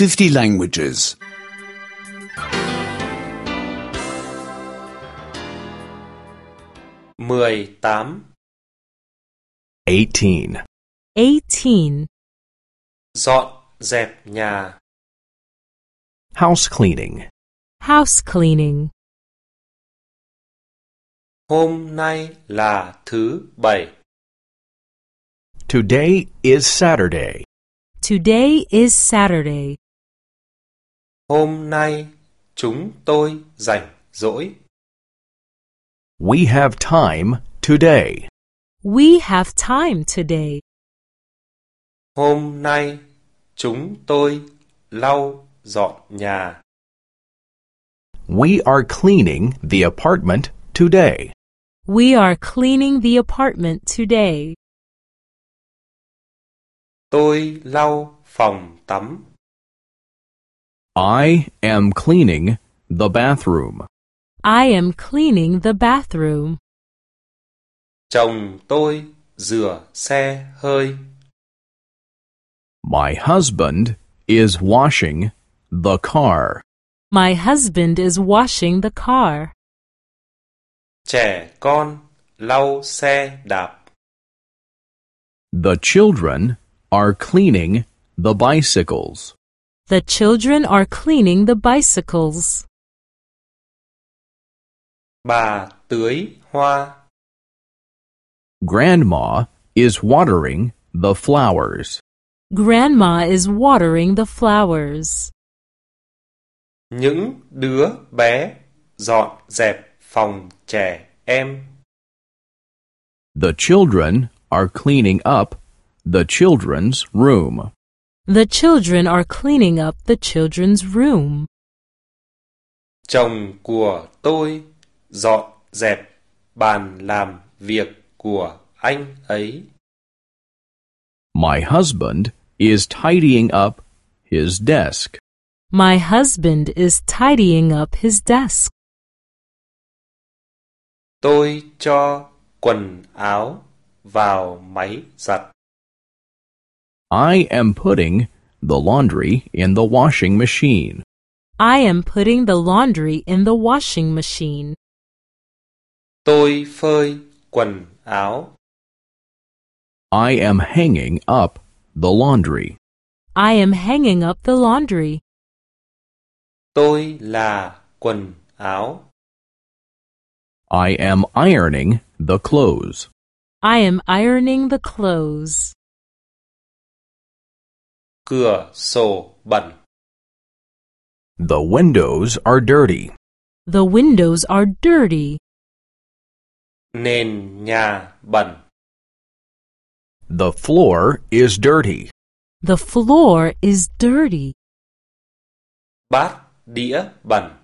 50 languages. 18 18. 18. dọn dẹp nhà House cleaning. House cleaning. hôm nay là thứ bảy Today is Saturday. Today is Saturday. Hôm nay chúng tôi rảnh rỗi We have time today. We have time today. hôm nay chúng tôi lau dọn nhà We are cleaning the apartment today. We are cleaning the apartment today. tôi lau phòng tắm I am cleaning the bathroom. I am cleaning the bathroom. chồng tôi rửa xe hơi My husband is washing the car. My husband is washing the car. trẻ con lau xe đạp The children are cleaning the bicycles. The children are cleaning the bicycles. bà tưới hoa Grandma is watering the flowers. Grandma is watering the flowers. những đứa bé dọn dẹp phòng trẻ em The children are cleaning up the children's room. The children are cleaning up the children's room. chồng của tôi dọn dẹp bàn làm việc của anh ấy My husband is tidying up his desk. My husband is tidying up his desk. tôi cho quần áo vào máy giặt I am putting the laundry in the washing machine. I am putting the laundry in the washing machine. tôi phơi quần áo I am hanging up the laundry. I am hanging up the laundry. tôi là quần áo I am ironing the clothes. I am ironing the clothes. Cửa sổ bẩn The windows are dirty. The windows are dirty. nền nhà bẩn The floor is dirty. The floor is dirty. bát đĩa bẩn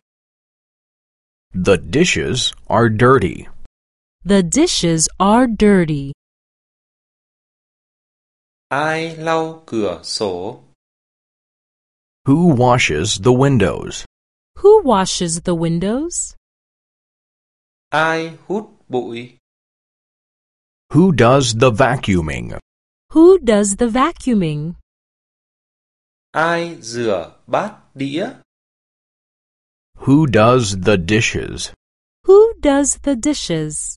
The dishes are dirty. The dishes are dirty. Ai lau cửa sổ Who washes the windows? Who washes the windows? ai hút bụi Who does the vacuuming? Who does the vacuuming? ai rửa bát đĩa Who does the dishes? Who does the dishes?